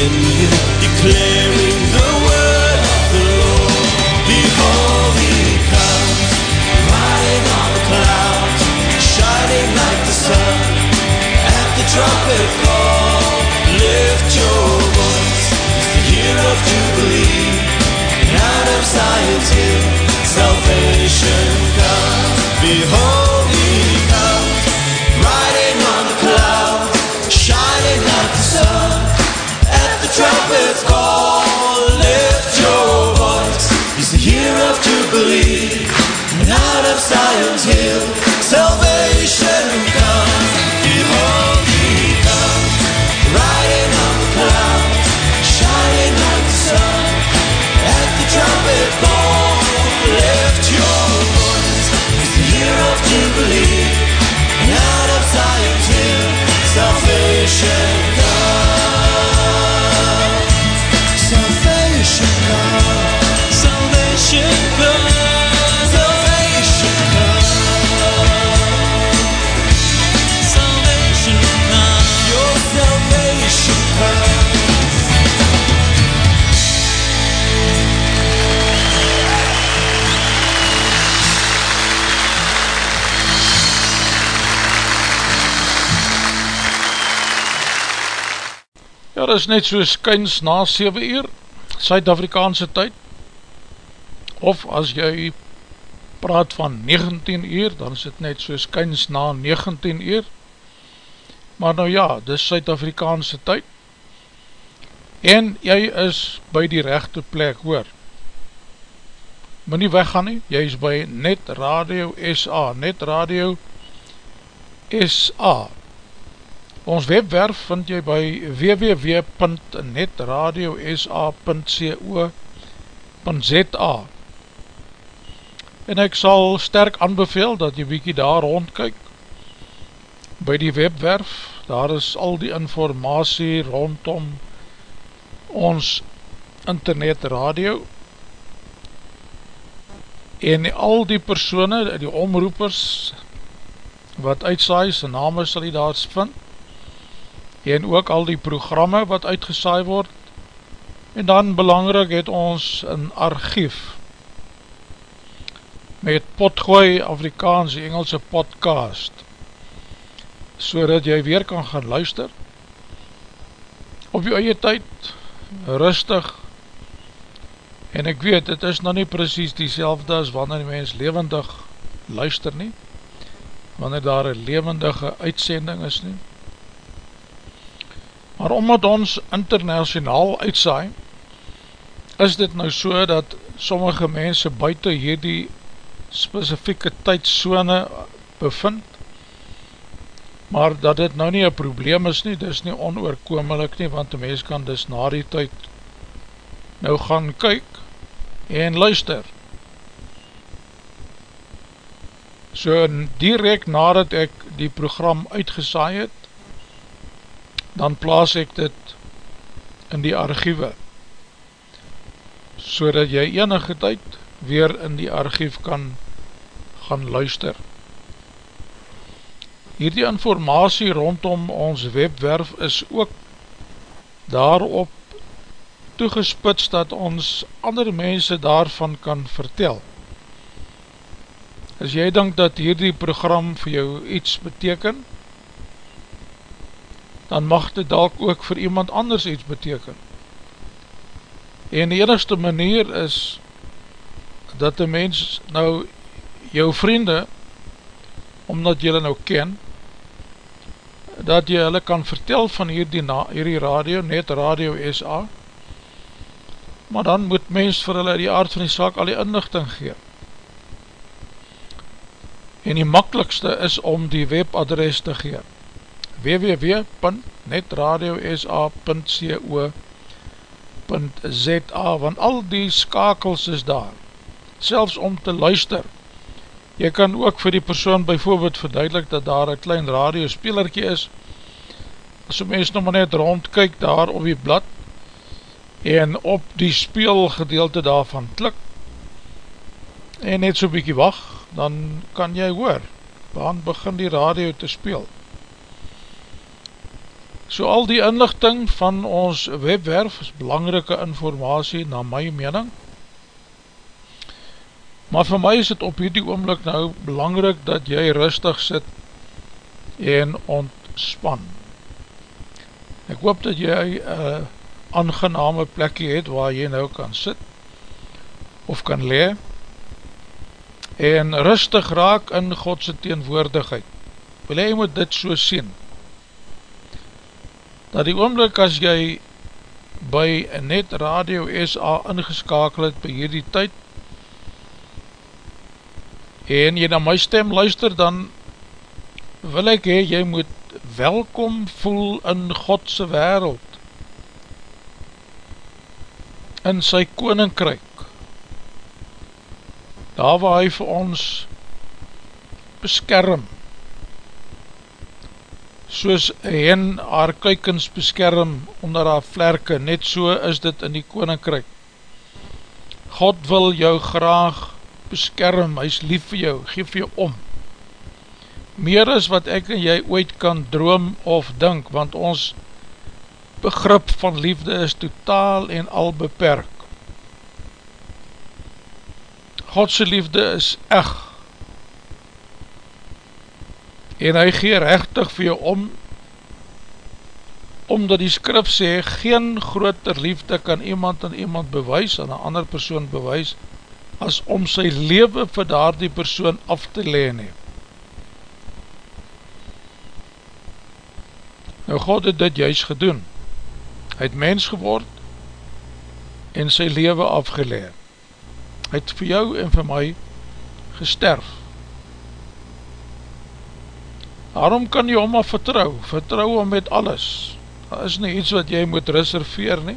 you declare is net so skyns na 7 uur, Suid-Afrikaanse tyd, of as jy praat van 19 uur, dan is dit net so skyns na 19 uur, maar nou ja, dit is Suid-Afrikaanse tyd, en jy is by die rechte plek hoor, moet nie weggaan nie, jy is by Net Radio SA, Net Radio SA, Ons webwerf vind jy by www.netradiosa.co.za En ek sal sterk aanbeveel dat jy bykie daar rondkyk by die webwerf, daar is al die informatie rondom ons internet radio en al die persone, die omroepers wat uitsaai, sy name sal jy daar vind en ook al die programme wat uitgesaai word. En dan belangrik het ons een archief met potgooi Afrikaans, Engelse podcast so dat jy weer kan gaan luister. Op jou eie tyd rustig en ek weet, het is nou nie precies die selfde as wanneer die mens levendig luister nie wanneer daar een levendige uitsending is nie Maar omdat ons internationaal uitsaai, is dit nou so dat sommige mense buiten hierdie specifieke tydszone bevind, maar dat dit nou nie een probleem is nie, dit is nie onoorkomelik nie, want die mens kan dus na die tyd nou gaan kyk en luister. So direct nadat ek die program uitgesaai het, dan plaas ek dit in die archiewe, so dat jy enige tyd weer in die archief kan gaan luister. Hierdie informatie rondom ons webwerf is ook daarop toegespits dat ons ander mense daarvan kan vertel. As jy denk dat hierdie program vir jou iets beteken, dan mag dit dalk ook vir iemand anders iets beteken. En die enigste manier is dat die mens nou jou vriende, omdat jy nou ken, dat jy hulle kan vertel van hierdie, na, hierdie radio, net Radio SA, maar dan moet mens vir hulle die aard van die saak al die inlichting gee. En die makkelijkste is om die webadres te gee, www.netradiosa.co.za want al die skakels is daar, selfs om te luister, Jy kan ook vir die persoon bijvoorbeeld verduidelik dat daar een klein radiospelerkie is. As die mens nog maar net rondkyk daar op die blad en op die speelgedeelte daarvan klik en net so bykie wacht, dan kan jy hoor, dan begin die radio te speel. So al die inlichting van ons webwerf is belangrike informatie na my mening, Maar vir my is het op hierdie oomlik nou belangrijk dat jy rustig sit en ontspan. Ek hoop dat jy een aangename plekje het waar jy nou kan sit of kan lee en rustig raak in Godse teenwoordigheid. Wil jy moet dit so sien dat die oomlik as jy by Net Radio SA ingeskakel het by hierdie tyd en jy na my stem luister, dan wil ek hee, jy moet welkom voel in Godse wereld, in sy koninkryk, daar waar hy vir ons beskerm, soos hen haar kuikens beskerm onder haar vlerke, net so is dit in die koninkryk. God wil jou graag beskerm, hy is lief vir jou, geef jou om. Meer is wat ek en jy ooit kan droom of dink, want ons begrip van liefde is totaal en al beperk. Godse liefde is echt, en hy gee rechtig vir jou om, omdat die skrif sê, geen groter liefde kan iemand aan iemand bewys, aan een ander persoon bewys, as om sy leven vir daar die persoon af te leen he. Nou God het dit juist gedoen. Hy het mens geword en sy leven afgeleen. Hy het vir jou en vir my gesterf. Daarom kan jy om maar vertrouw, vertrouw om met alles. Daar is nie iets wat jy moet reserveer nie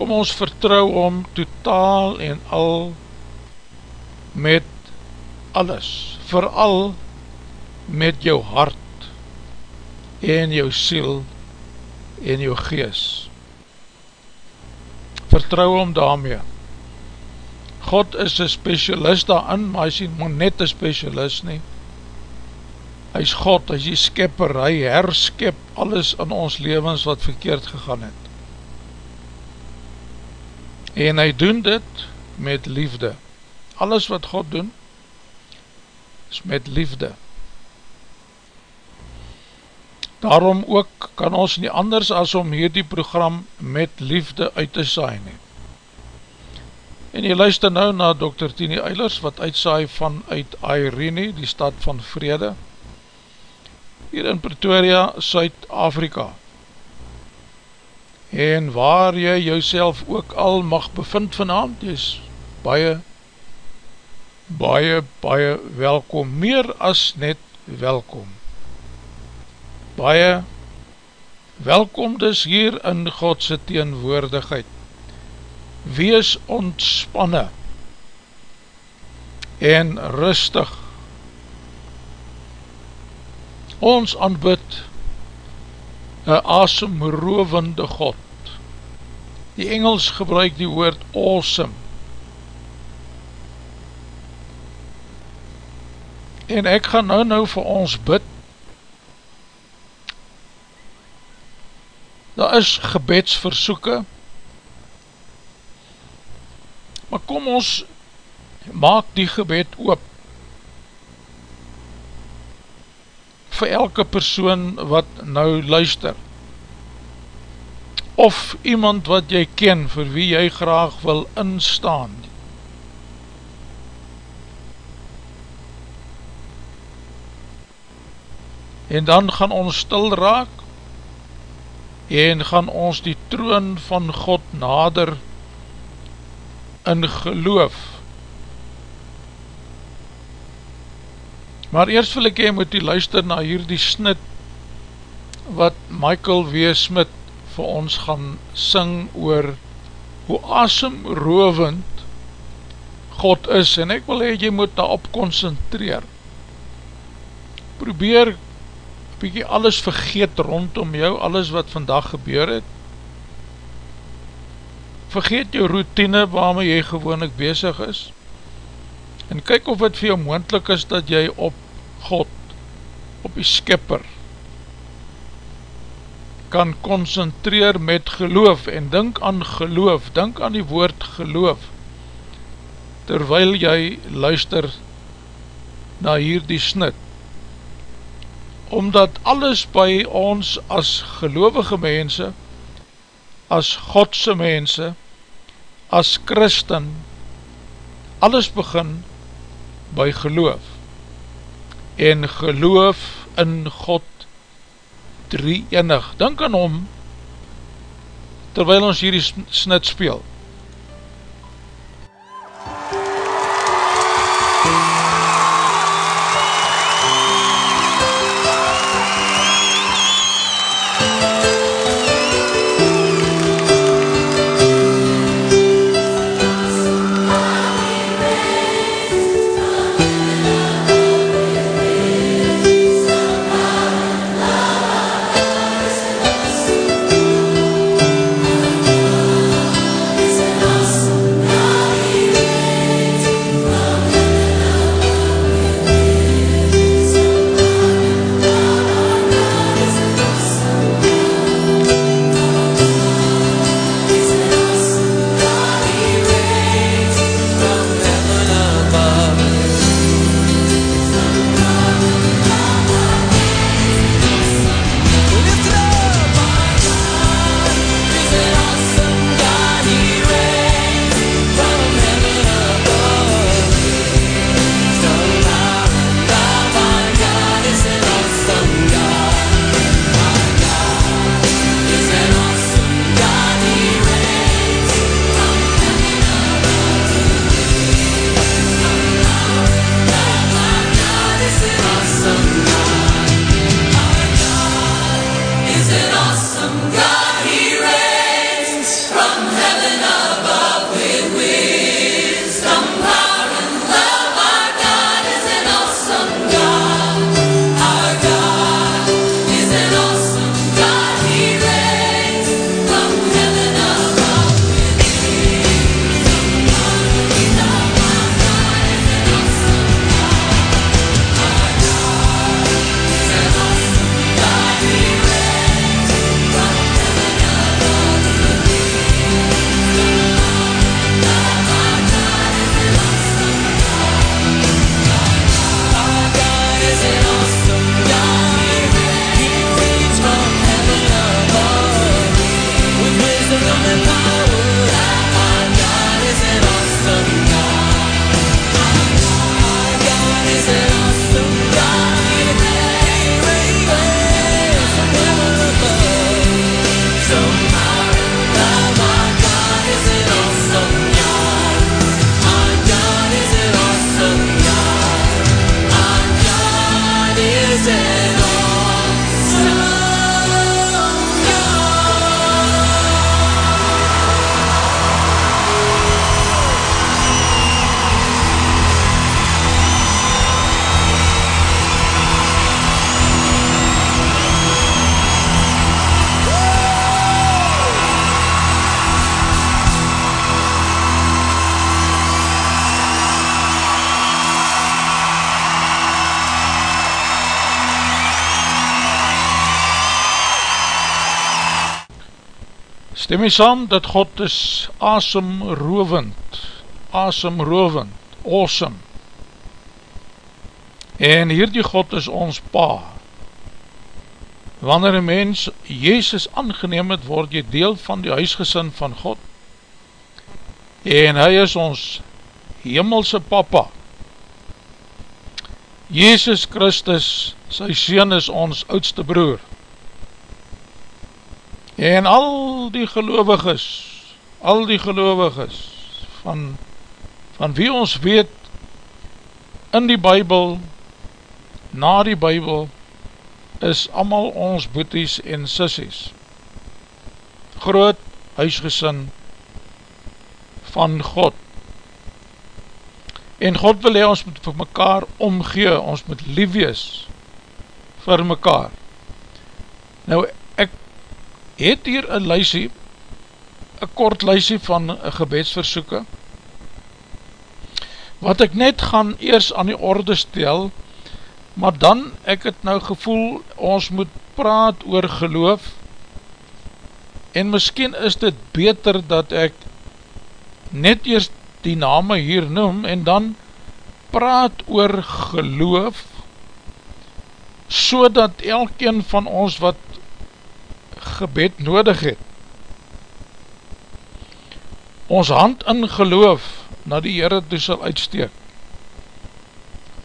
kom ons vertrouw om totaal en al met alles, vooral met jou hart en jou siel en jou gees. Vertrouw om daarmee. God is een specialist daarin, maar hy is nie net een specialist nie. Hy is God, hy is die skepper, hy herskep alles in ons levens wat verkeerd gegaan het en hy doen dit met liefde. Alles wat God doen, is met liefde. Daarom ook kan ons nie anders as om hierdie program met liefde uit te saai nie. En jy luister nou na Dr. Tini Eilers wat uitsaai vanuit Airene, die stad van Vrede, hier in Pretoria, Suid-Afrika en waar jy jouself ook al mag bevind vanavond, jy is baie, baie, baie welkom, meer as net welkom. Baie welkom dus hier in Godse teenwoordigheid. Wees ontspanne en rustig. Ons aanbid een asemrovende God. Die Engels gebruik die woord awesome. En ek gaan nou nou vir ons bid. Daar is gebedsversoeken. Maar kom ons maak die gebed oop. Vir elke persoon wat nou luister. Of iemand wat jy ken vir wie jy graag wil instaan. en dan gaan ons stil raak en gaan ons die troon van God nader in geloof. Maar eerst wil ek jy moet die luister na hierdie snit wat Michael W. Smit vir ons gaan sing oor hoe asemrovend God is en ek wil hee jy moet daarop concentreer. Probeer bykie alles vergeet rondom jou, alles wat vandag gebeur het. Vergeet jou routine waarmee jy gewoonlik bezig is. En kyk of het vir jou moendlik is dat jy op God, op die skipper, kan concentreer met geloof en dink aan geloof, dink aan die woord geloof, terwyl jy luister na hierdie snit. Omdat alles by ons as gelovige mense, as Godse mense, as Christen, alles begin by geloof. En geloof in God drie enig. Denk aan hom, terwyl ons hierdie snit speel. Stem jy saam dat God is asemrovend, asemrovend, awesome. En hierdie God is ons pa. Wanneer een mens Jezus aangeneem het, word jy deel van die huisgesin van God. En hy is ons hemelse papa. Jezus Christus, sy sien is ons oudste broer. En al die geloviges, al die geloviges van, van wie ons weet in die Bijbel, na die Bijbel, is allemaal ons boeties en sissies. Groot huisgesin van God. En God wil hee ons moet vir mekaar omgee, ons moet lief wees vir mekaar. Nou, het hier een lysie, een kort lysie van gebedsversoeken, wat ek net gaan eers aan die orde stel, maar dan ek het nou gevoel, ons moet praat oor geloof, en miskien is dit beter dat ek net eers die name hier noem, en dan praat oor geloof, so dat elkeen van ons wat gebed nodig het, ons hand in geloof na die Heere toe sal uitsteek.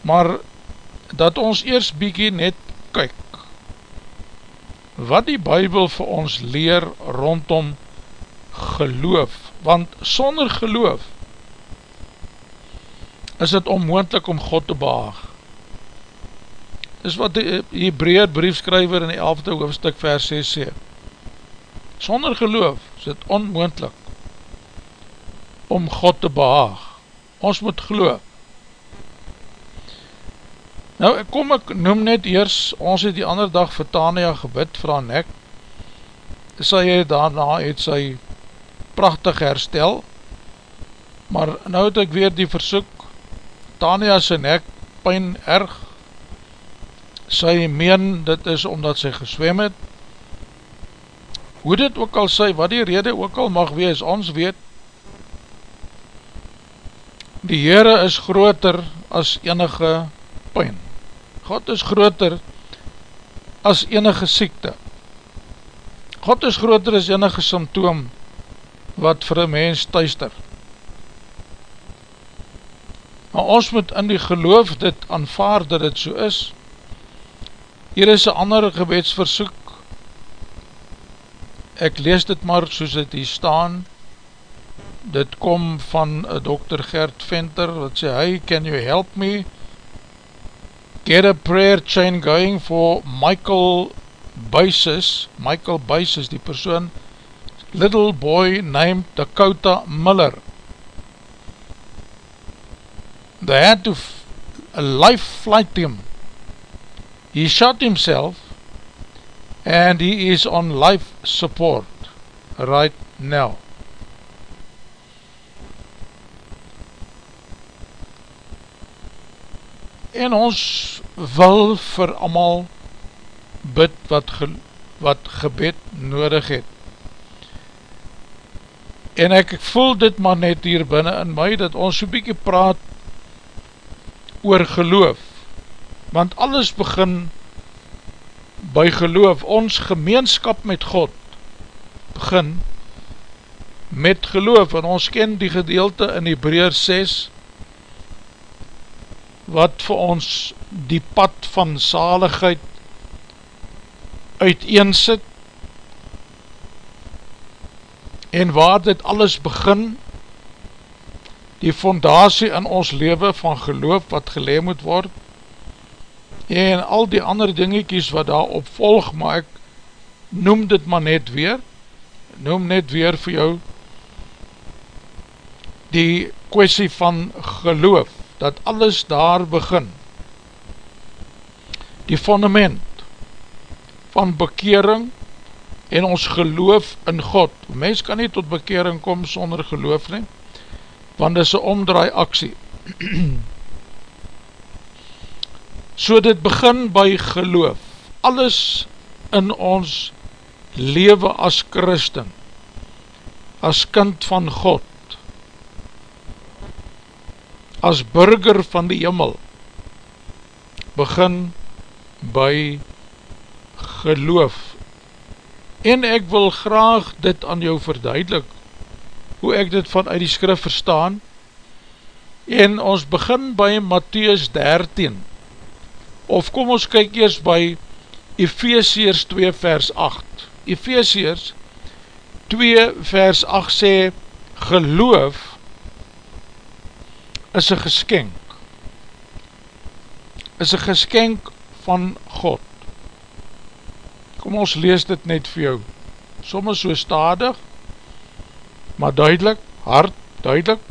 Maar dat ons eers bykie net kyk, wat die Bijbel vir ons leer rondom geloof, want sonder geloof is het onmoendlik om God te behaag. Is wat die Hebraeer briefskryver in die 11de hoofdstuk vers 6 sê. Sonder geloof is het onmoendlik om God te behaag. Ons moet geloof. Nou, kom ek noem net eers, ons het die ander dag vir Tania gebid, vraag nek, sy het daarna het sy prachtig herstel, maar nou het ek weer die versoek, Tania sy nek, pijn erg, sy meen dit is omdat sy geswem het, hoe dit ook al sy, wat die rede ook al mag wees, ons weet, die Heere is groter as enige pijn. God is groter as enige siekte. God is groter as enige symptoom wat vir een mens thuister. Maar ons moet in die geloof dit aanvaard dat dit so is. Hier is een ander gebedsversoek. Ek lees dit maar soos dit hier staan. Dit kom van Dr. Gert Venter wat sê, Hey, can you help me? get a prayer chain going for Michael Buises, Michael Buises, die persoon, little boy named Dakota Miller. They had to a life flight him. He shot himself and he is on life support right now. en ons wil vir amal bid wat, ge, wat gebed nodig het. En ek voel dit maar net hier binnen in my, dat ons so bykie praat oor geloof, want alles begin by geloof, ons gemeenskap met God begin met geloof, en ons ken die gedeelte in Hebreer 6, wat vir ons die pad van zaligheid uiteensit en waar dit alles begin. Die fondatie in ons leven van geloof wat geleem moet word en al die ander dingiekies wat daar op volg maar ek noem dit maar net weer noem net weer vir jou die kwestie van geloof dat alles daar begin. Die fundament van bekering en ons geloof in God. Mens kan nie tot bekering kom sonder geloof nie, want dit is een omdraai aksie. so dit begin by geloof. Alles in ons leven as christen as kind van God, as burger van die jimmel, begin by geloof. En ek wil graag dit aan jou verduidelik, hoe ek dit vanuit die skrif verstaan, en ons begin by Matthäus 13, of kom ons kyk eers by Ephesians 2 vers 8. Ephesians 2 vers 8 sê, geloof is een geskenk, is een geskenk van God. Kom ons lees dit net vir jou, soms so stadig, maar duidelik, hard, duidelik,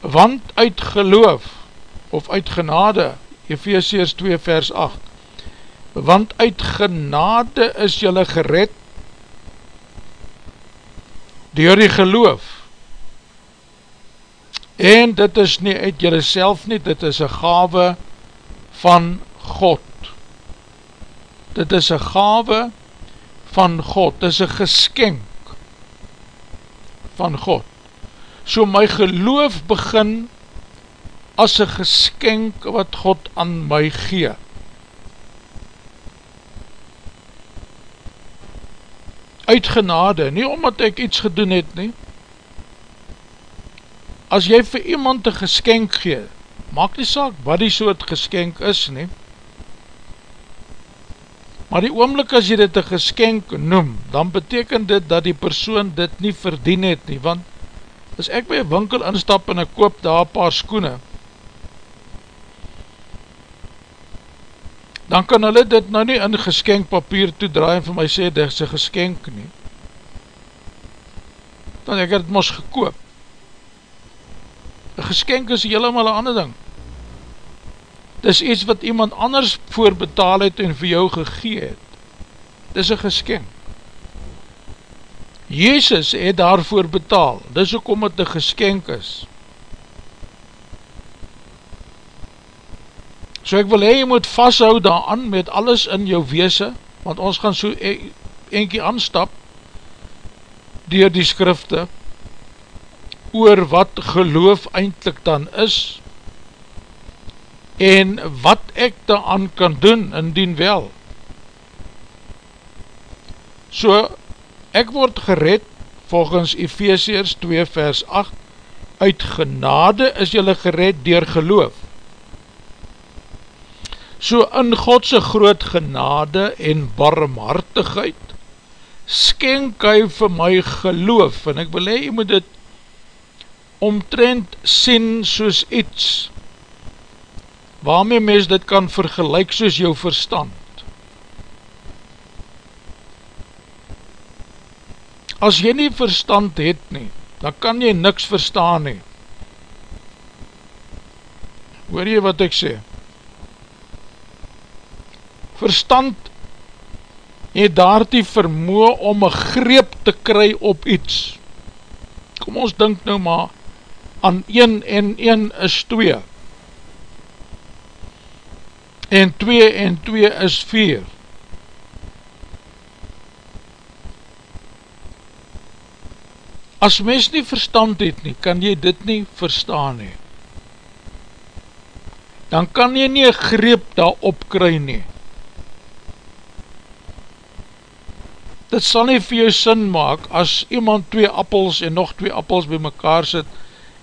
want uit geloof, of uit genade, Ephesians 2 vers 8, want uit genade is jylle gered, door die geloof, en dit is nie uit jylle self nie, dit is een gave van God, dit is een gave van God, dit is een geskenk van God, so my geloof begin as een geskenk wat God aan my gee. Uit genade, nie omdat ek iets gedoen het nie. As jy vir iemand een geskenk gee, maak nie saak wat die soort geskenk is nie. Maar die oomlik as jy dit een geskenk noem, dan beteken dit dat die persoon dit nie verdien het nie, want as ek by een winkel instap en ek koop daar paar skoene, dan kan hulle dit nou nie in geskenk papier toedraai en vir my sê, dit is een geskenk nie. Dan ek het het mos gekoop. Een geskenk is helemaal een ander ding. Dit is iets wat iemand anders voorbetaal het en vir jou gegee het. Dit is een geskenk. Jezus het daarvoor betaal, dis ook om het een geskenk is. So ek wil hee, jy moet vasthou daaran met alles in jou weese, want ons gaan so e-, enkie aanstap, dier die skrifte, oor wat geloof eindelijk dan is, en wat ek daaran kan doen, indien wel. So, Ek word gered volgens Ephesians 2 vers 8 Uit genade is jylle gered dier geloof So in Godse groot genade en barmhartigheid Skenk hy vir my geloof En ek wil hee, jy moet dit omtrend sien soos iets Waarmee mens dit kan vergelijk soos jou verstand As jy nie verstand het nie, dan kan jy niks verstaan nie. Hoor jy wat ek sê? Verstand het daar die vermoe om een greep te kry op iets. Kom ons denk nou maar aan 1 en 1 is 2. En 2 en 2 is 4. As mens nie verstand het nie, kan jy dit nie verstaan nie. Dan kan jy nie een greep daar opkry nie. Dit sal nie vir jou sin maak, as iemand twee appels en nog twee appels by mekaar sit,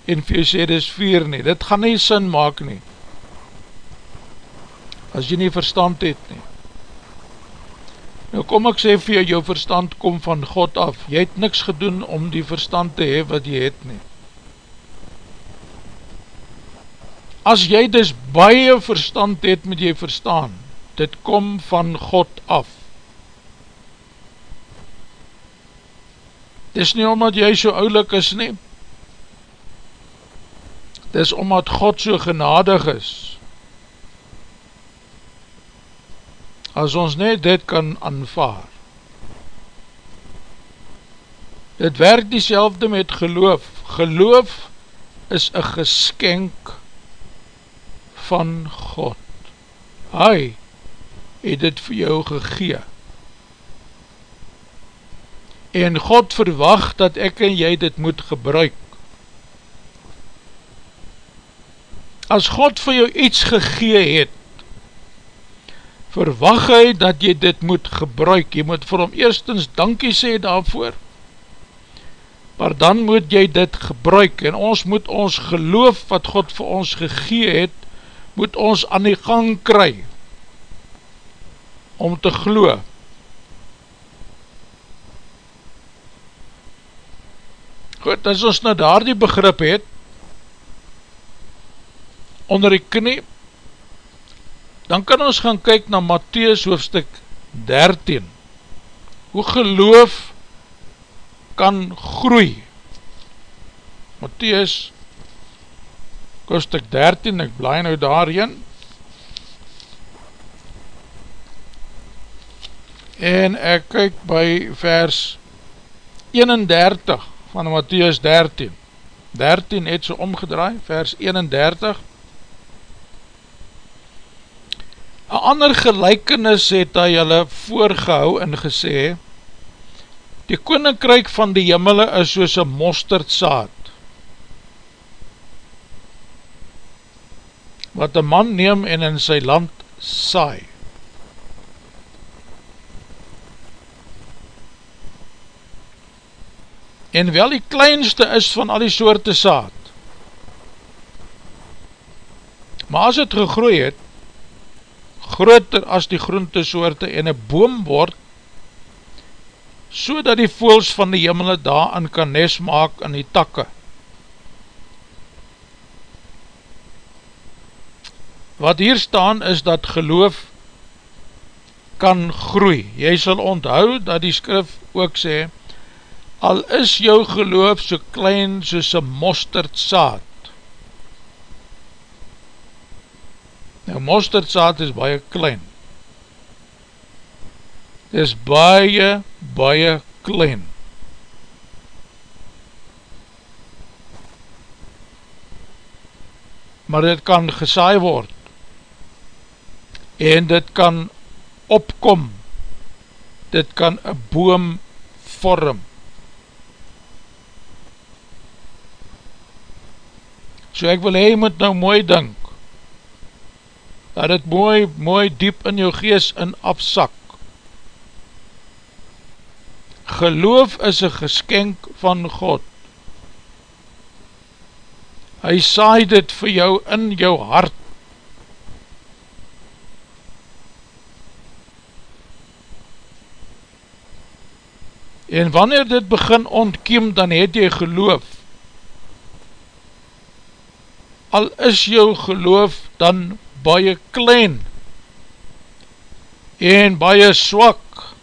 en vir jou sê, dit is vier nie. Dit gaan nie sin maak nie. As jy nie verstand het nie. Nou kom ek sê vir jou, jou verstand kom van God af. Jy het niks gedoen om die verstand te hee wat jy het nie. As jy dus baie verstand het met jy verstaan, dit kom van God af. Dit is nie omdat jy so oulik is nie. Dit is omdat God so genadig is. as ons net dit kan aanvaar. Dit werk die met geloof. Geloof is een geskenk van God. Hy het dit vir jou gegee. En God verwag dat ek en jy dit moet gebruik. As God vir jou iets gegee het, verwag hy dat jy dit moet gebruik. Jy moet vir hom eerstens dankie sê daarvoor, maar dan moet jy dit gebruik en ons moet ons geloof wat God vir ons gegee het, moet ons aan die gang kry om te glo. Goed, as ons nou daar die begrip het, onder die knie, dan kan ons gaan kyk na Matthäus hoofstuk 13. Hoe geloof kan groei. Matthäus hoofstuk 13, ek blaai nou daarheen. En ek kyk by vers 31 van Matthäus 13. 13 het so omgedraai, vers 31. Een ander gelijkenis het hy hulle voorgehou en gesê, Die koninkryk van die jimmele is soos een mosterdsaad, wat een man neem en in sy land saai. En wel die kleinste is van al die soorte saad. Maar as het gegroei het, groter as die groente soorte en een boom word, so dat die voels van die jimmele daarin kan nes maak in die takke. Wat hier staan is dat geloof kan groei. Jy sal onthou dat die skrif ook sê, al is jou geloof so klein soos een mosterdsaad. Nou mosterdsaad is baie klein. Het is baie, baie klein. Maar dit kan gesaai word en dit kan opkom, dit kan een boom vorm. So ek wil hee, moet nou mooi dink, dat het mooi, mooi diep in jou gees in afsak. Geloof is een geskenk van God. Hy saai dit vir jou in jou hart. En wanneer dit begin ontkiem, dan het jy geloof al is jou geloof dan baie klein en baie swak,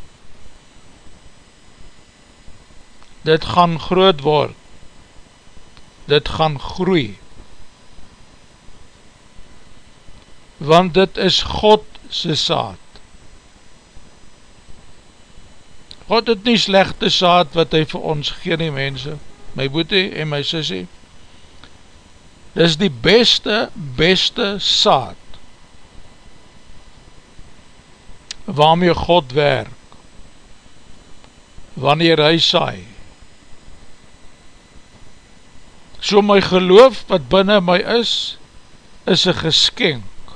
dit gaan groot word, dit gaan groei, want dit is God se saad. God het nie slechte saad wat hy vir ons gee nie mense, my boete en my sissie, Dis die beste, beste saad waarmee God werk wanneer hy saai. So my geloof wat binnen my is, is een geskenk.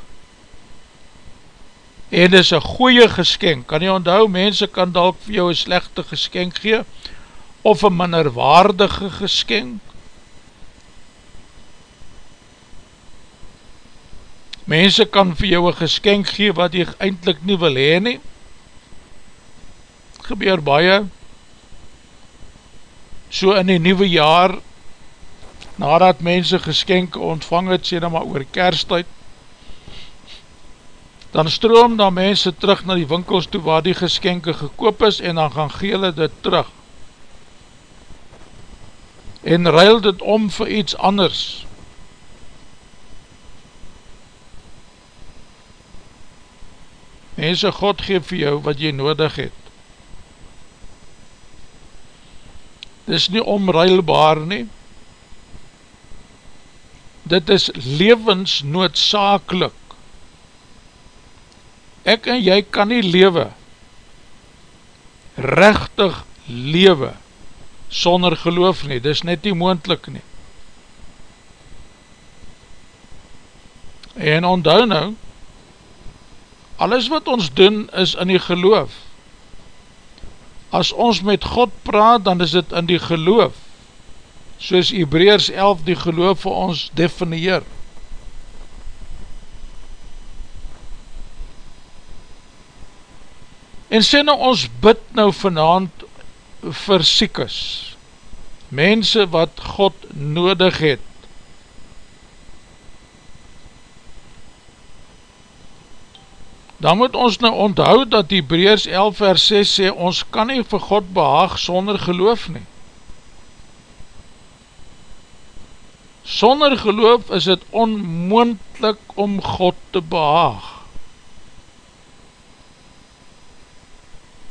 En is een goeie geskenk. Kan jy onthou, mense kan dalk vir jou een slechte geskenk gee, of een minderwaardige geskenk, Mense kan vir jou een geskenk gee wat jy eindelijk nie wil heen nie. Gebeur baie. So in die nieuwe jaar, nadat mense geskenk ontvang het, sê dan maar oor kersttijd, dan stroom dan mense terug na die winkels toe waar die geskenke gekoop is en dan gaan gele dit terug. En ruil dit om vir iets anders. Mense, God geef vir jou wat jy nodig het. Dit is nie omruilbaar nie. Dit is levensnoodzakelik. Ek en jy kan nie lewe, rechtig lewe sonder geloof nie, dis net nie moendlik nie. En onthou nou, alles wat ons doen is in die geloof. As ons met God praat, dan is dit in die geloof, soos Hebreërs 11 die geloof vir ons definieer. En sê nou ons bid nou vanavond vir siekes, mense wat God nodig het, dan moet ons nou onthou dat die Breers 11 vers 6 sê, ons kan nie vir God behaag sonder geloof nie. Sonder geloof is het onmoendlik om God te behaag.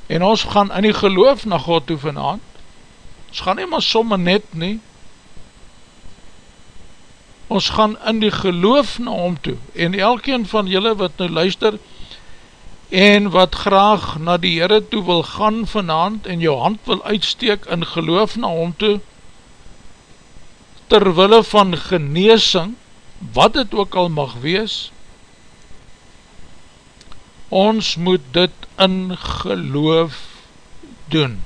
en ons gaan in die geloof na God toe vanavond, ons gaan nie maar somme net nie, ons gaan in die geloof na hom toe, en elkeen van julle wat nou luister, en wat graag na die Heere toe wil gaan vanavond, en jou hand wil uitsteek in geloof na hom toe, terwille van geneesing, wat het ook al mag wees, ons moet dit in geloof doen.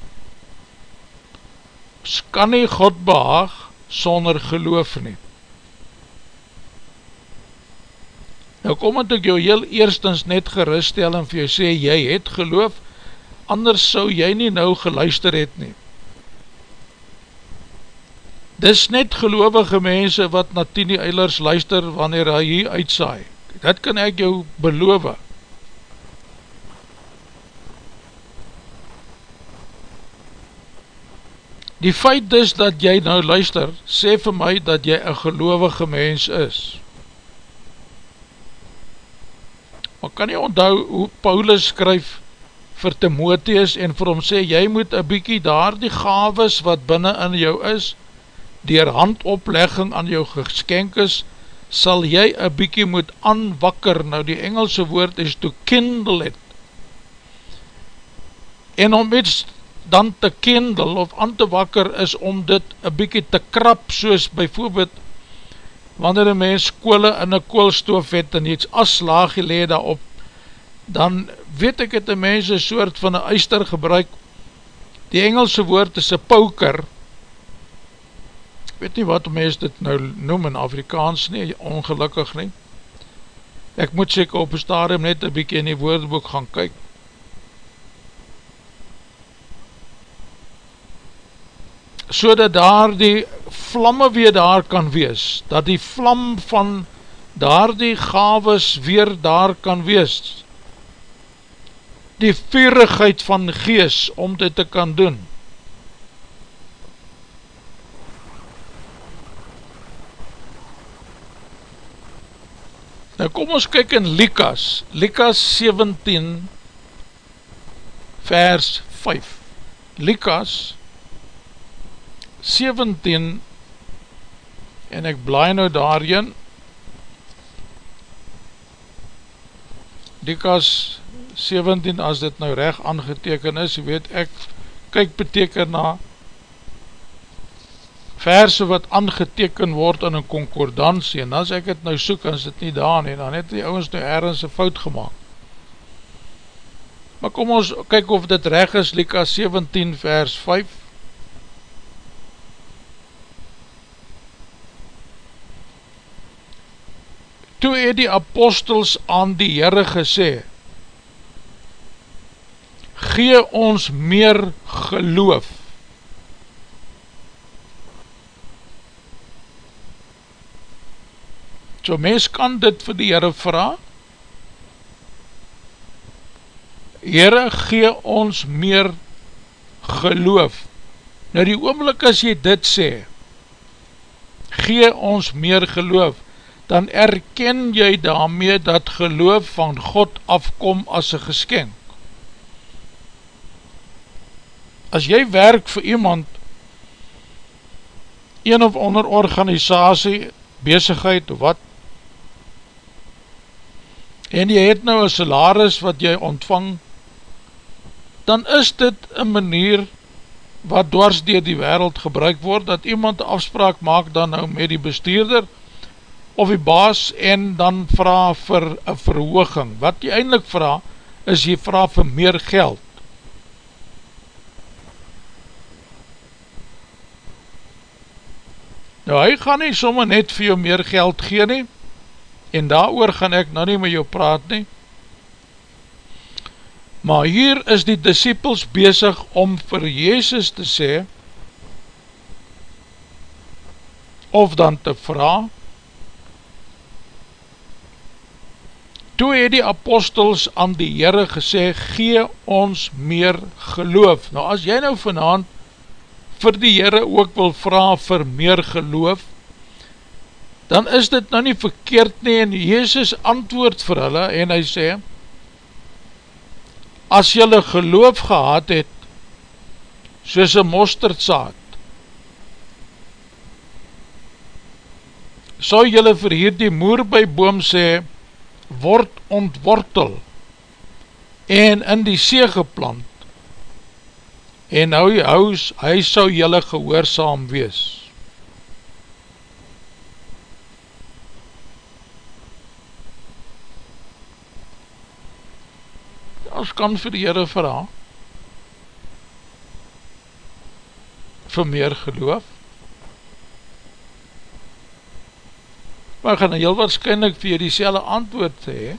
Ons kan nie God behaag sonder geloof nie. Nou kom het ek jou heel eerstens net geristel en vir jou sê, jy het geloof, anders sou jy nie nou geluister het nie. Dis net gelovige mense wat na Tini Eilers luister wanneer hy hier uitsaai. Dat kan ek jou beloof. Die feit is dat jy nou luister, sê vir my dat jy een gelovige mens is. Maar kan jy onthou hoe Paulus skryf vir Timotheus en vir hom sê, jy moet een bykie daar die gaves wat binnen in jou is, dier handoplegging aan jou geskenk is, sal jy een bykie moet aanwakker, nou die Engelse woord is to kindle it, en om iets dan te kendel of aan te wakker is om dit een bykie te krap soos byvoorbeeld wanneer een mens koole in een koolstoof het en iets aslaagje leed daarop dan weet ek het een mens een soort van een uister gebruik. Die Engelse woord is een poker weet nie wat mens dit nou noem in Afrikaans nie, ongelukkig nie. Ek moet seker op een stadium net een bykie in die woordeboek gaan kyk so dat daar die vlamme weer daar kan wees, dat die vlam van daar die gaves weer daar kan wees, die vierigheid van gees om dit te kan doen. Nou kom ons kyk in Likas, Likas 17 vers 5. Likas 17 en ek blaai nou daarin Dikas 17 as dit nou recht aangeteken is weet ek, kyk beteken na verse wat aangeteken word in een concordantie en as ek het nou soek en is dit nie daar nie, dan het die ouwens nou ergens een fout gemaakt. Maar kom ons kyk of dit recht is Likas 17 vers 5 toe het die apostels aan die Heere gesê, gee ons meer geloof. So mens kan dit vir die Heere vraag, Heere gee ons meer geloof. Nou die oomlik as jy dit sê, gee ons meer geloof, dan erken jy daarmee dat geloof van God afkom as een geskenk. As jy werk vir iemand, een of ander organisatie, bezigheid of wat, en jy het nou een salaris wat jy ontvang, dan is dit een manier wat dwars dier die wereld gebruik word, dat iemand afspraak maak dan nou met die bestuurder of die baas en dan vraag vir een verhooging. Wat jy eindelijk vraag, is jy vraag vir meer geld. Nou hy gaan nie somme net vir jou meer geld gee nie, en daar gaan ek nou nie met jou praat nie, Maar hier is die disciples bezig om vir Jezus te sê, of dan te vraag, toe het die apostels aan die Heere gesê, gee ons meer geloof. Nou as jy nou vanavond vir die Heere ook wil vraag vir meer geloof, dan is dit nou nie verkeerd nie, en Jezus antwoord vir hulle, en hy sê, as jylle geloof gehad het, soos een mosterdzaad, sal jylle vir hierdie moer by boom sê, word ontwortel, en in die see geplant, en hou jy huis, hy sal jylle gehoorzaam wees. ons kan vir die Heere vraag vir meer geloof maar gaan heel waarschijnlijk vir die selle antwoord hee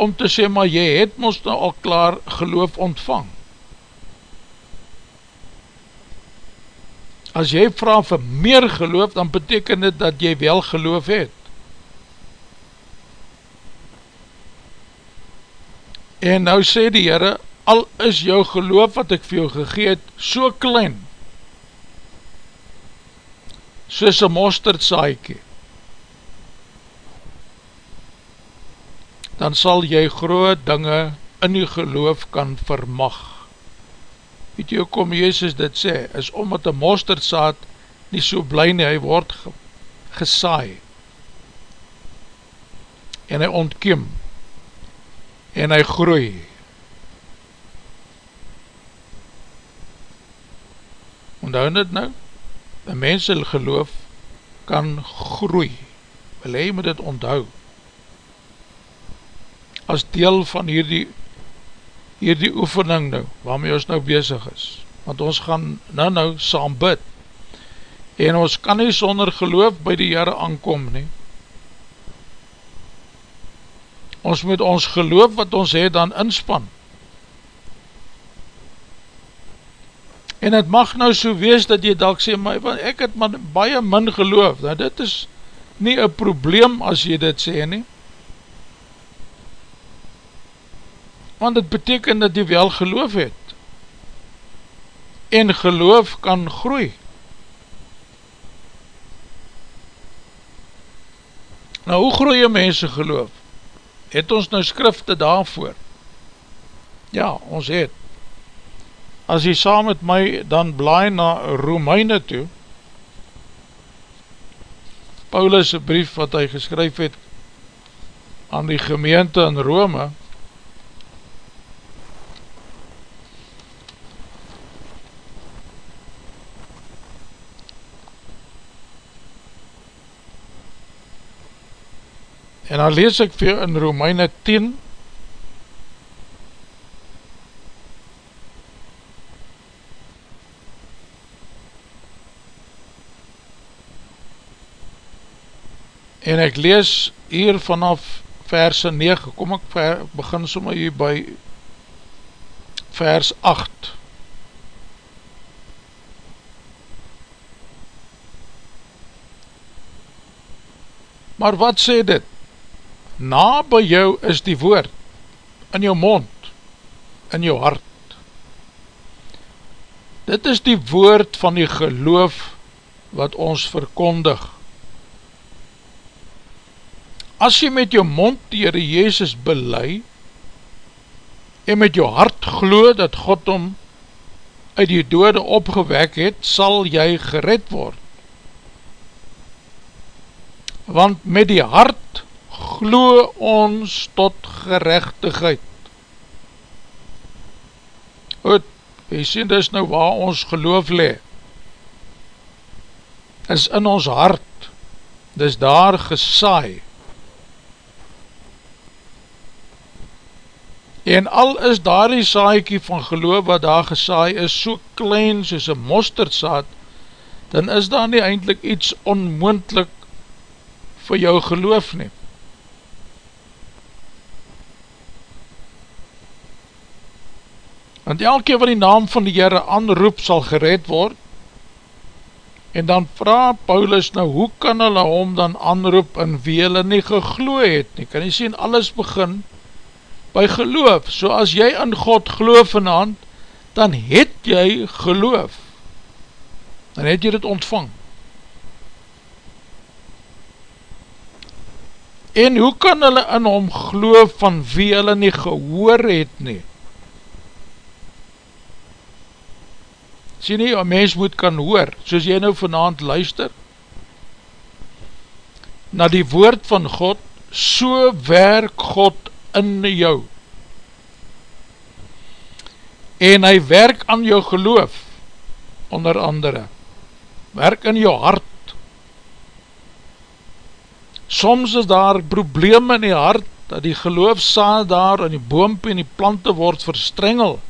om te sê, maar jy het ons nou al klaar geloof ontvang. As jy vraag vir meer geloof, dan beteken dit dat jy wel geloof het. En nou sê die Heere, al is jou geloof wat ek vir jou gegeet so klein, soos een mosterd saaikie, dan sal jy groot dinge in die geloof kan vermag. Weet jy kom Jezus dit sê, is omdat een mosterd saad nie so blij nie, hy word gesaai. En hy ontkiem. En hy groei. Onthou dit nou, een mens geloof kan groei, wil hy moet dit onthou, as deel van hierdie, hierdie oefening nou, waarmee ons nou bezig is, want ons gaan nou nou saam bid, en ons kan nie sonder geloof by die Heere aankom nie, ons moet ons geloof wat ons het dan inspan. En het mag nou so wees dat jy dalk sê, maar ek het maar baie min geloof, nou dit is nie een probleem as jy dit sê nie. Want het beteken dat jy wel geloof het. En geloof kan groei. Nou hoe groei jy mense geloof? het ons nou skrifte daarvoor? Ja, ons het. As jy saam met my dan blaai na Romeine toe, Paulus' brief wat hy geskryf het aan die gemeente in Rome, En dan lees ek vir in Romeine 10 En ek lees hier vanaf verse 9 Kom ek ver, begin sommer hier by vers 8 Maar wat sê dit? na by jou is die woord, in jou mond, in jou hart. Dit is die woord van die geloof wat ons verkondig. As jy met jou mond die Heere Jezus belei, en met jou hart glo dat God om uit die dode opgewek het, sal jy gered word. Want met die hart glo ons tot gerechtigheid. Goed, jy sien dis nou waar ons geloof le, is in ons hart, dis daar gesaai, en al is daar die saaikie van geloof wat daar gesaai is, so klein soos een mosterdsaad, dan is daar nie eindelijk iets onmoendlik vir jou geloof neem. Want elke wat die naam van die Heere aanroep sal gered word, en dan vraag Paulus nou, hoe kan hulle hom dan aanroep in wie hulle nie gegloe het nie? Kan jy sien, alles begin by geloof. So as jy in God geloof in hand, dan het jy geloof. Dan het jy dit ontvang. En hoe kan hulle in hom geloof van wie hulle nie gehoor het nie? sê nie, een mens moet kan hoor, soos jy nou vanavond luister, na die woord van God, so werk God in jou. En hy werk aan jou geloof, onder andere, werk in jou hart. Soms is daar probleme in die hart, dat die geloof saad daar in die boompie en die plante word verstrengel,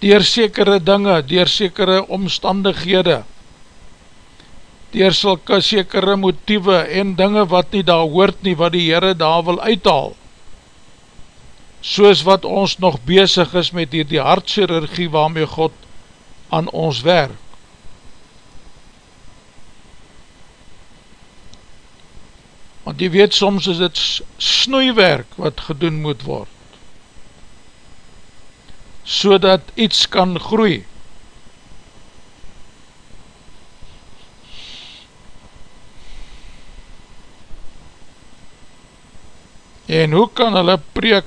dier sekere dinge, dier sekere omstandighede, dier sulke sekere motieve en dinge wat nie daar hoort nie, wat die Heere daar wil uithaal, soos wat ons nog bezig is met die, die hartchirurgie waarmee God aan ons werk. Want jy weet, soms is dit snoeiwerk wat gedoen moet word so dat iets kan groei. En hoe kan hulle preek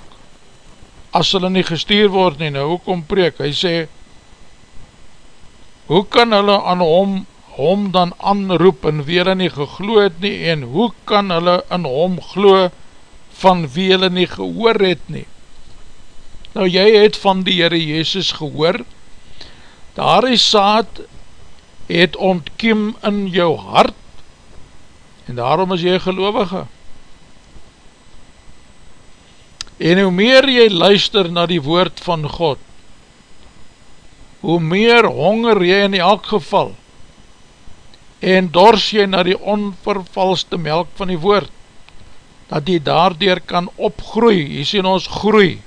as hulle nie gestuur word nie? Nou, hoe kom preek? Hy sê, hoe kan hulle aan hom, hom dan aanroep en hulle nie gegloe het nie? En hoe kan hulle in hom gloe van wie hulle nie gehoor het nie? Nou jy het van die Heere Jezus gehoor, daar is saad het ontkiem in jou hart, en daarom is jy gelovige. En hoe meer jy luister na die woord van God, hoe meer honger jy in elk geval, en dors jy na die onvervalste melk van die woord, dat jy daardoor kan opgroei, jy sien ons groei,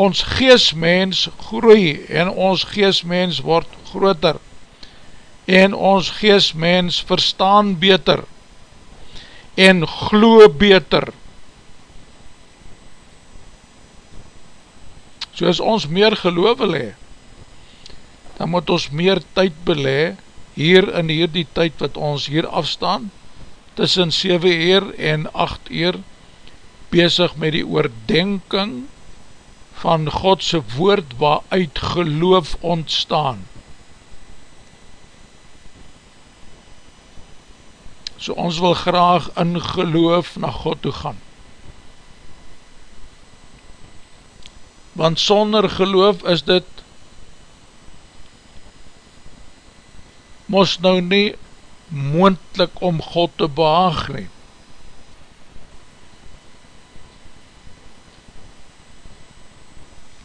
ons geestmens groei en ons geestmens word groter en ons geestmens verstaan beter en glo beter so as ons meer geloof wil hee dan moet ons meer tyd belee hier in hier die tyd wat ons hier afstaan tussen 7 uur en 8 uur bezig met die oordenking van Godse woord waaruit geloof ontstaan. So ons wil graag in geloof na God toe gaan. Want sonder geloof is dit mos nou nie moendlik om God te behaag neem.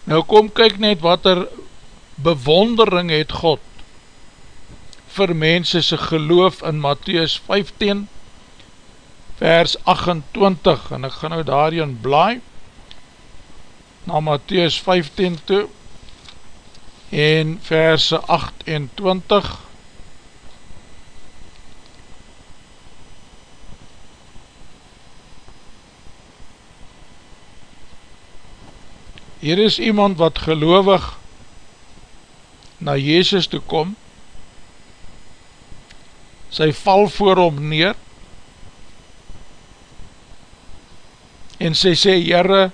Nou kom kyk net wat er bewondering het God vir mense se geloof in Matthäus 15 vers 28 en ek gaan nou daarin blaai na Matthäus 15 toe en verse 28 Hier is iemand wat gelovig na Jezus toe kom, sy val voor hom neer, en sy sê, Heere,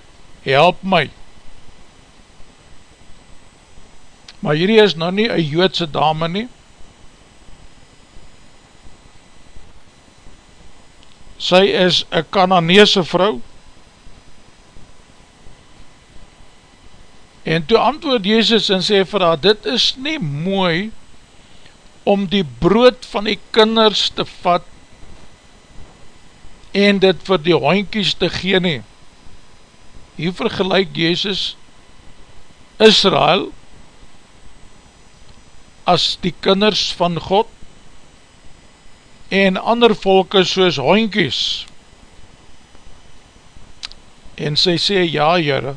help my. Maar hierdie is nou nie een Joodse dame nie, sy is een Cananeese vrou, En toe antwoord Jezus en sê vir haar, dit is nie mooi om die brood van die kinders te vat en dit vir die hoinkies te gee nie. Hier vergelijk Jezus Israel as die kinders van God en ander volke soos hoinkies. En sy sê, ja jyre,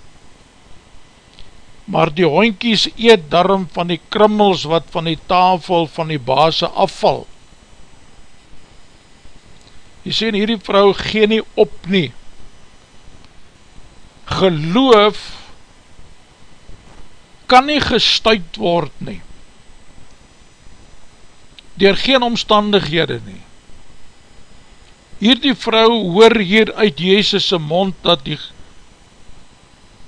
maar die hoinkies eet daarom van die krummels wat van die tafel van die baase afval. Jy sê, hierdie vrou gee nie op nie. Geloof kan nie gestuid word nie. Door geen omstandighede nie. Hierdie vrou hoor hier uit Jezus' mond dat die,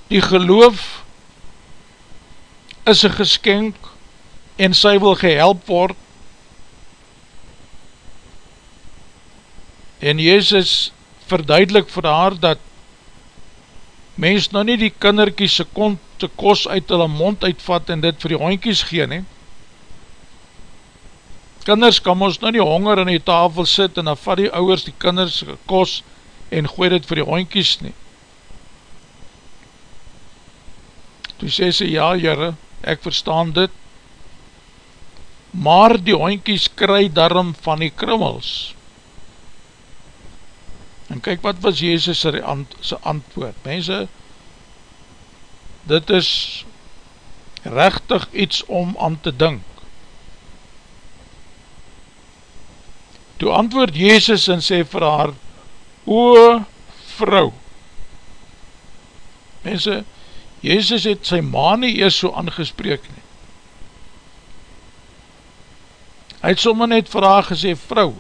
die geloof is een geskenk en sy wil gehelp word en Jezus verduidelik vir haar dat mens nou nie die kinderkies se kont te kos uit hulle mond uitvat en dit vir die hoinkies gee nie kinders kan ons nou nie honger in die tafel sit en dan vat die ouwers die kinders kos en gooi dit vir die hoinkies nie toe sê sy ja jyre ek verstaan dit, maar die hoinkies kry daarom van die krummels. En kyk wat was Jezus sy antwoord. Mense, dit is rechtig iets om aan te dink. Toe antwoord Jezus en sê vir haar, O vrou, mense, Jezus het sy ma nie eers so aangespreek nie. Hy het sommer net vir haar gesê, vrou,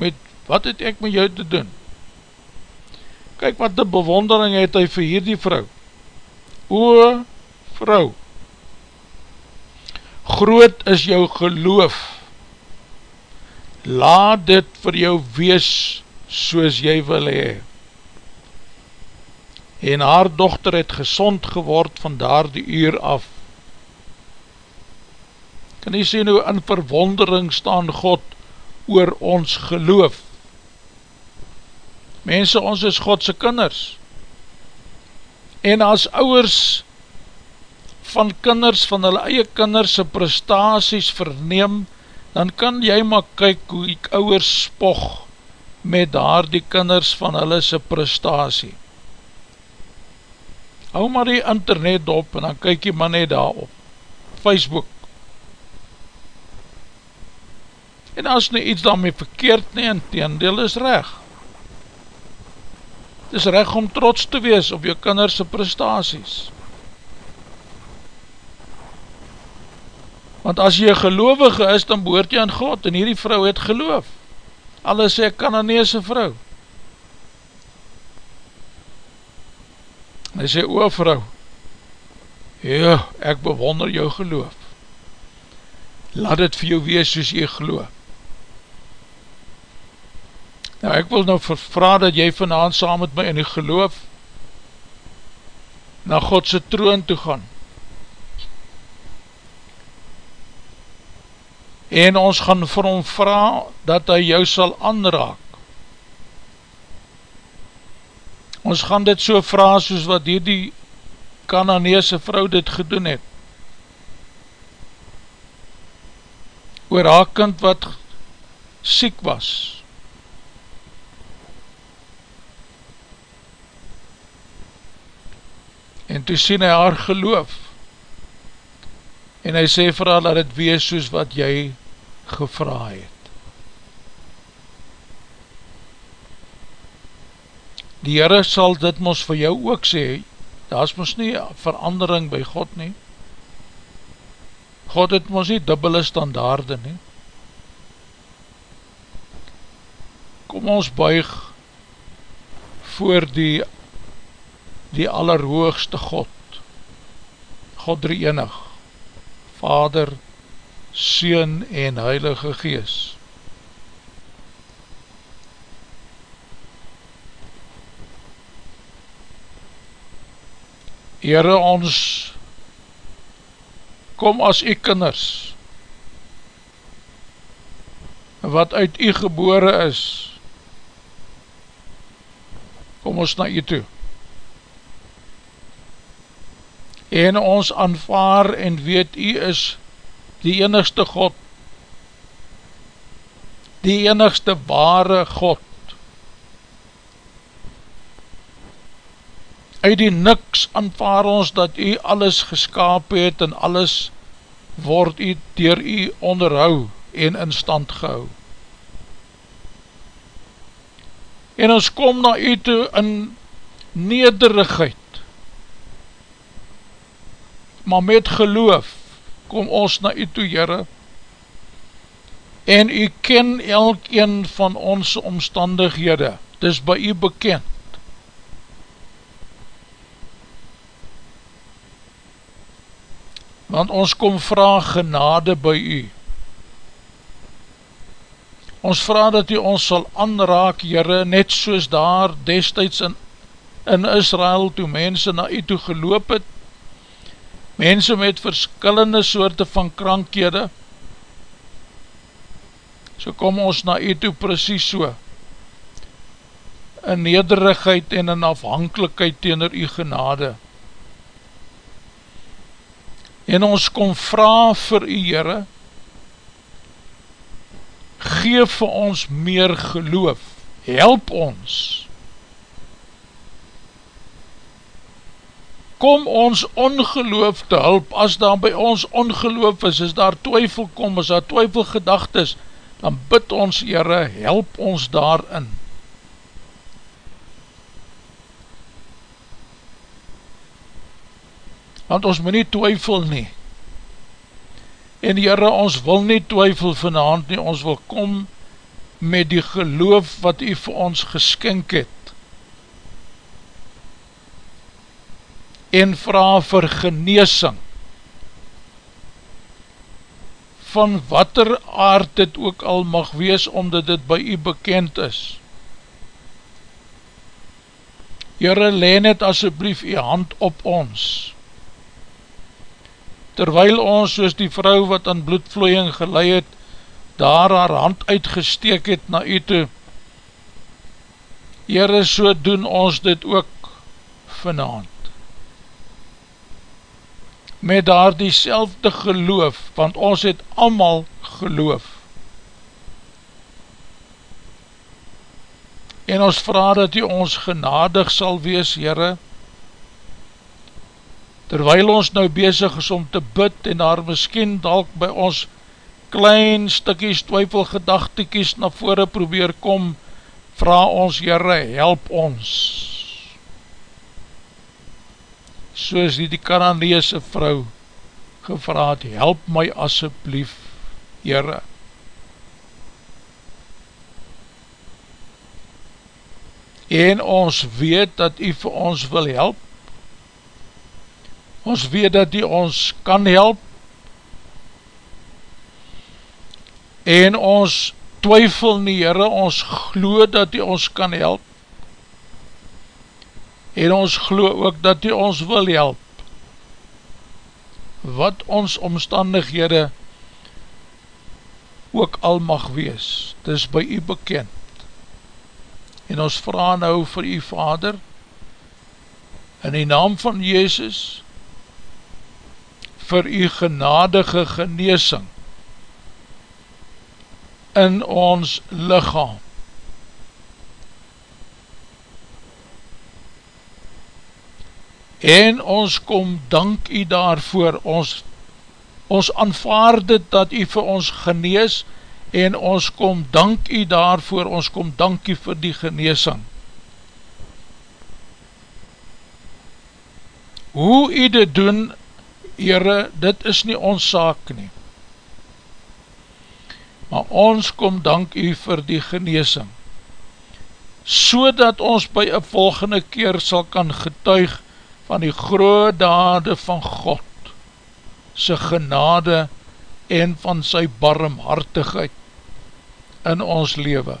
met wat het ek met jou te doen? Kyk wat die bewondering het hy vir hierdie vrou. O, vrou, groot is jou geloof, laat dit vir jou wees soos jy wil hee en haar dochter het gezond geword van daar die uur af. Kan jy sê nou in verwondering staan God oor ons geloof? Mense, ons is Godse kinders. En as ouwers van kinders, van hulle eie kinderse prestaties verneem, dan kan jy maar kyk hoe ek ouwers spog met daar die kinders van hulle se prestatie hou maar die internet op en dan kyk jy maar net daar op Facebook. En as nie iets daarmee verkeerd nie en teendeel is reg. Het is reg om trots te wees op jou kinderse prestaties want as jy gelovige is dan behoort jy aan God en hierdie vrou het geloof alles sê kananese vrou hy sê, o vrou, ja, ek bewonder jou geloof, laat het vir jou wees soos jy geloof. Nou, ek wil nou vervra dat jy vanavond saam met my in die geloof na Godse troon toe gaan. En ons gaan vir hom vraag dat hy jou sal aanraak. ons gaan dit so vraag soos wat hier die Kananeese vrou dit gedoen het. Oor haar kind wat siek was. En toe sien hy haar geloof. En hy sê vir haar dat het wees soos wat jy gevraag het. die Heere sal dit mos vir jou ook sê, daar is mos nie verandering by God nie, God het mos nie dubbele standaarde nie, kom ons buig voor die die allerhoogste God, God drie enig, Vader, Seun en Heilige Geest, Heere ons kom as u kinders, wat uit u gebore is, kom ons na u toe, en ons aanvaar en weet u is die enigste God, die enigste ware God, uit die niks aanvaar ons dat u alles geskaap het en alles word u dier u onderhou en in stand gehou. En ons kom na u toe in nederigheid, maar met geloof kom ons na u toe, Heere, en u ken elk een van ons omstandighede, dis by u bekend, want ons kom vraag genade by u. Ons vraag dat u ons sal aanraak, Heere, net soos daar destijds in, in Israel, toe mense na u toe geloop het, mense met verskillende soorte van krankhede, so kom ons na u toe precies so, in nederigheid en in afhankelijkheid teenoor u genade, en ons kom vraag vir u Heere, geef vir ons meer geloof, help ons, kom ons ongeloof te hulp, as daar by ons ongeloof is, as daar twyfel kom, as daar twyfel gedagtes, dan bid ons Heere, help ons daarin, want ons moet nie twyfel nie. En Heere, ons wil nie twyfel vanavond nie, ons wil kom met die geloof wat u vir ons geskink het. En vraag vir geneesing van wat er aard dit ook al mag wees, omdat dit by u bekend is. Heere, leen het asjeblief u hand op ons, terwyl ons soos die vrou wat aan bloedvloeiing gelei het, daar haar hand uitgesteek het na u toe. Heere, so doen ons dit ook vanavond. Met daar die geloof, want ons het allemaal geloof. En ons vraag dat u ons genadig sal wees, Heere, terwyl ons nou bezig is om te bid en daar miskien dalk by ons klein stikkies twyfelgedachtekies na vore probeer kom, vraag ons Heere, help ons. Soos die die Kananeese vrou gevraad, help my asseblief, Heere. En ons weet dat u vir ons wil help, ons weet dat die ons kan help. En ons twyfel nie Heere, ons glo dat die ons kan help en ons glo ook dat die ons wil help wat ons omstandighede ook al mag wees, dis by u bekend en ons vraag nou vir u vader in die naam van Jezus vir u genadige geneesing in ons lichaam. En ons kom dank u daarvoor, ons, ons aanvaard het dat u vir ons genees en ons kom dank u daarvoor, ons kom dank u vir die geneesing. Hoe u dit doen, Heere, dit is nie ons saak nie. Maar ons kom dank u vir die geneesing, so dat ons by een volgende keer sal kan getuig van die groe dade van God, sy genade en van sy barmhartigheid in ons leven.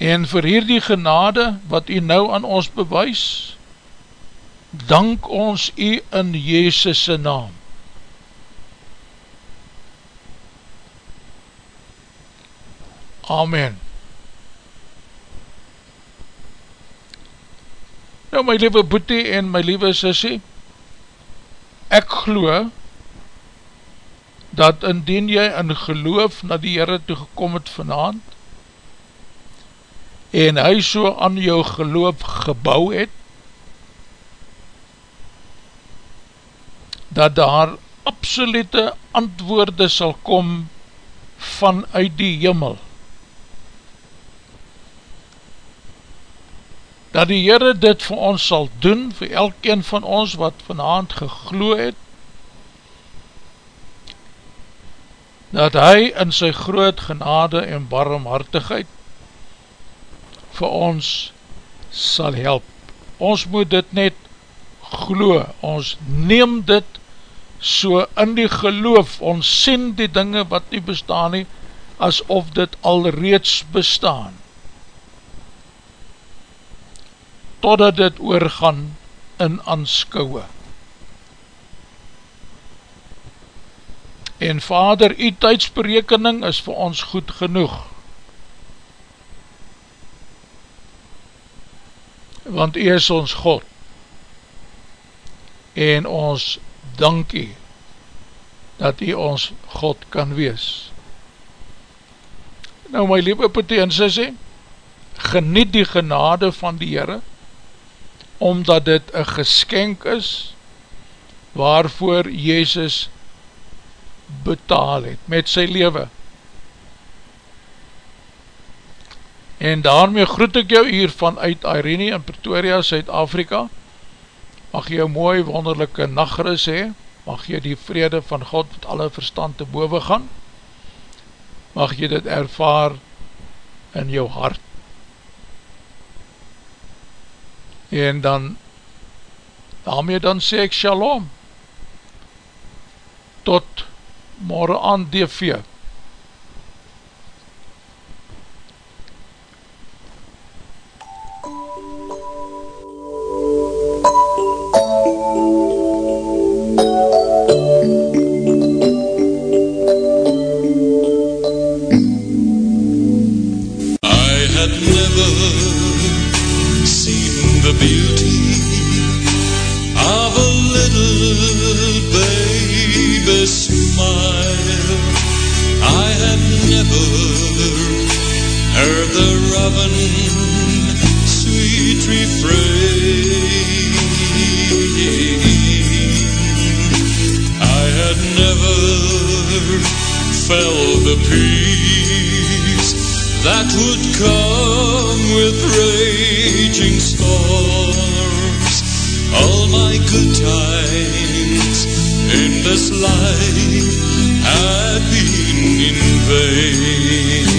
En vir hierdie genade wat u nou aan ons bewys, dank ons u in Jezus' naam. Amen. Nou my liewe boete en my liewe sissie, ek glo, dat indien jy in geloof na die Heere toe gekom het vanavond, en hy so aan jou geloof gebouw het, dat daar absolute antwoorde sal kom vanuit die jimmel. Dat die Heere dit vir ons sal doen, vir elkeen van ons wat vanavond gegloe het, dat hy in sy groot genade en barmhartigheid vir ons sal help. Ons moet dit net glo, ons neem dit so in die geloof, ons sien die dinge wat nie bestaan nie, asof dit al reeds bestaan. Totdat dit oorgaan in aanskouwe. En vader, die tijdsberekening is vir ons goed genoeg. Want u is ons God. En ons dankie dat u ons God kan wees. Nou my lieve pote en sissie, geniet die genade van die Heere, omdat dit een geskenk is, waarvoor Jezus betaal het, met sy leven. En daarmee groet ek jou hier vanuit Irene in Pretoria, Suid-Afrika. Mag jy jou mooi, wonderlijke nachtris hee, mag jy die vrede van God met alle verstand te boven gaan, mag jy dit ervaar in jou hart. En dan, daarmee dan sê ek shalom, tot morgen aan DV. would come with raging storms. All my good times in this life have been in vain.